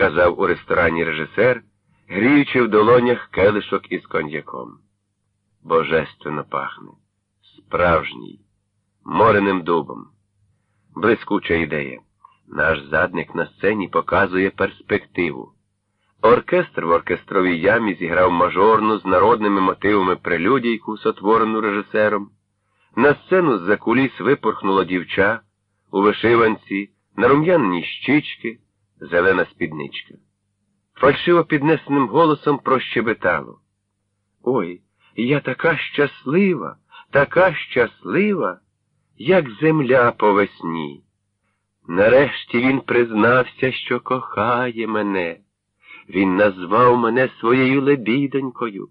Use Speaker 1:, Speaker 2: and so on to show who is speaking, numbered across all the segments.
Speaker 1: казав у ресторані режисер, гріючи в долонях келишок із коньяком. Божественно пахне, справжній, мореним дубом. Блискуча ідея. Наш задник на сцені показує перспективу. Оркестр в оркестровій ямі зіграв мажорну з народними мотивами прелюдійку, сотворену режисером. На сцену з-за куліс випорхнула дівча у вишиванці, на рум'янні щічки, зелена спідничка. Фальшиво піднесеним голосом прощебетало. Ой, я така щаслива, така щаслива, як земля по весні. Нарешті він признався, що кохає мене. Він назвав мене своєю лебідонькою.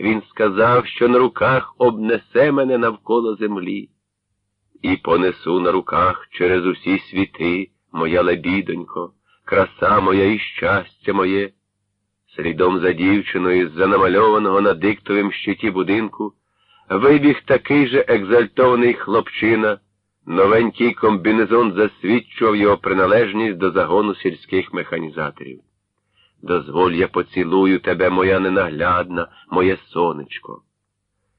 Speaker 1: Він сказав, що на руках обнесе мене навколо землі. І понесу на руках через усі світи, моя лебідонько, краса моя і щастя моє. Слідом за дівчиною з-за намальованого на диктовім щиті будинку вибіг такий же екзальтований хлопчина, новенький комбінезон засвідчував його приналежність до загону сільських механізаторів. Дозволь, я поцілую тебе, моя ненаглядна, моє сонечко.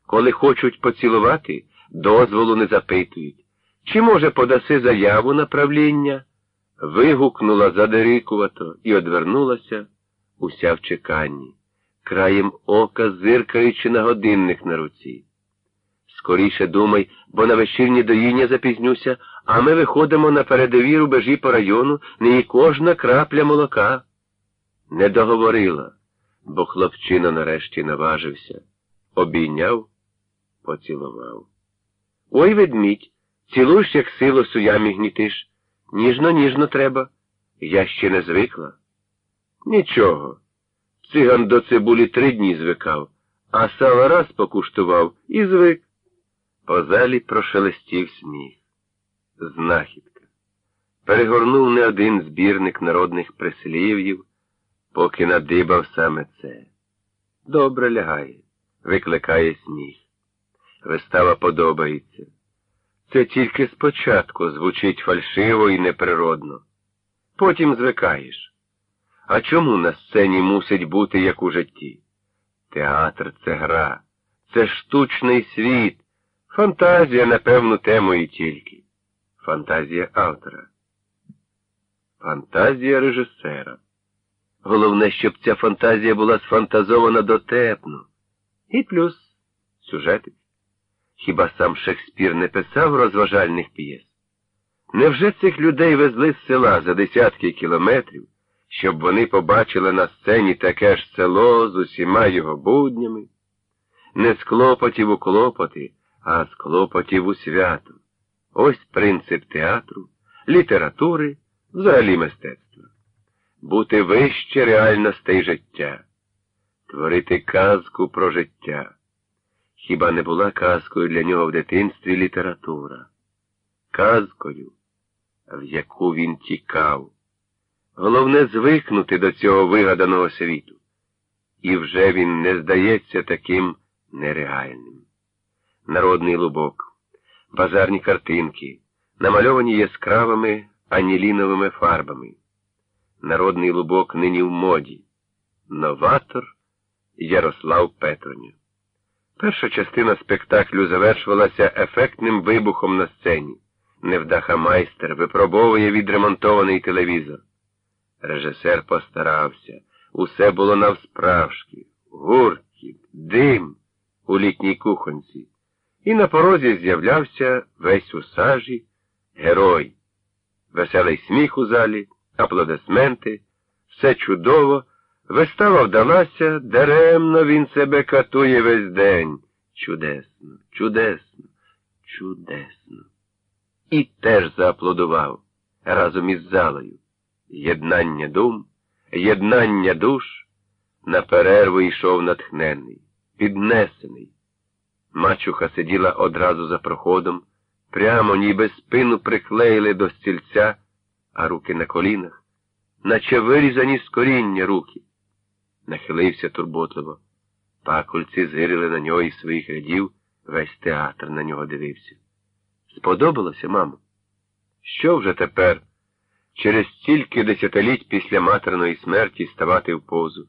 Speaker 1: Коли хочуть поцілувати, дозволу не запитують. Чи, може, подаси заяву на правління? Вигукнула задерикувато і одвернулася, уся в чеканні, краєм ока зиркаючи на годинник на руці. Скоріше думай, бо на вечірнє доїння запізнюся, а ми виходимо на передові рубежі по району, не і кожна крапля молока. Не договорила, бо хлопчина нарешті наважився, обійняв, поцілував. Ой, ведмідь, цілуєш, як силосу ямі гнітиш. Ніжно, ніжно треба. Я ще не звикла. Нічого. Циган до цибулі три дні звикав, а сала раз покуштував і звик. По залі прошелестів сміх. Знахідка. Перегорнув не один збірник народних прислів'їв, поки надибав саме це. Добре лягає, викликає сміх. Вистава подобається. Це тільки спочатку звучить фальшиво і неприродно. Потім звикаєш. А чому на сцені мусить бути, як у житті? Театр це гра, це штучний світ, фантазія на певну тему і тільки. Фантазія автора. Фантазія режисера. Головне, щоб ця фантазія була сфантазована дотепно. І плюс сюжетик. Хіба сам Шекспір не писав розважальних п'єс? Невже цих людей везли з села за десятки кілометрів, щоб вони побачили на сцені таке ж село з усіма його буднями? Не з клопотів у клопоти, а з клопотів у свято. Ось принцип театру, літератури, взагалі мистецтва. Бути вище реальностей життя, творити казку про життя. Хіба не була казкою для нього в дитинстві література? Казкою, в яку він тікав. Головне звикнути до цього вигаданого світу. І вже він не здається таким нереальним. Народний лубок, базарні картинки, намальовані яскравими аніліновими фарбами. Народний лубок нині в моді. Новатор Ярослав Петроня. Перша частина спектаклю завершувалася ефектним вибухом на сцені. Невдаха майстер випробовує відремонтований телевізор. Режисер постарався. Усе було навсправжки, гуркіт, дим у літній кухонці. І на порозі з'являвся весь у сажі герой. Веселий сміх у залі, аплодисменти, все чудово. Вистава вдалася, даремно він себе катує весь день. Чудесно, чудесно, чудесно. І теж зааплодував разом із залою. Єднання дум, єднання душ. На перерву йшов натхнений, піднесений. Мачуха сиділа одразу за проходом, прямо ніби спину приклеїли до стільця, а руки на колінах, наче вирізані з коріння руки нахилився турботливо. Пакульці зирили на нього із своїх рядів, весь театр на нього дивився. Сподобалося, мамо? Що вже тепер? через стільки десятиліть після матерної смерті ставати в позу.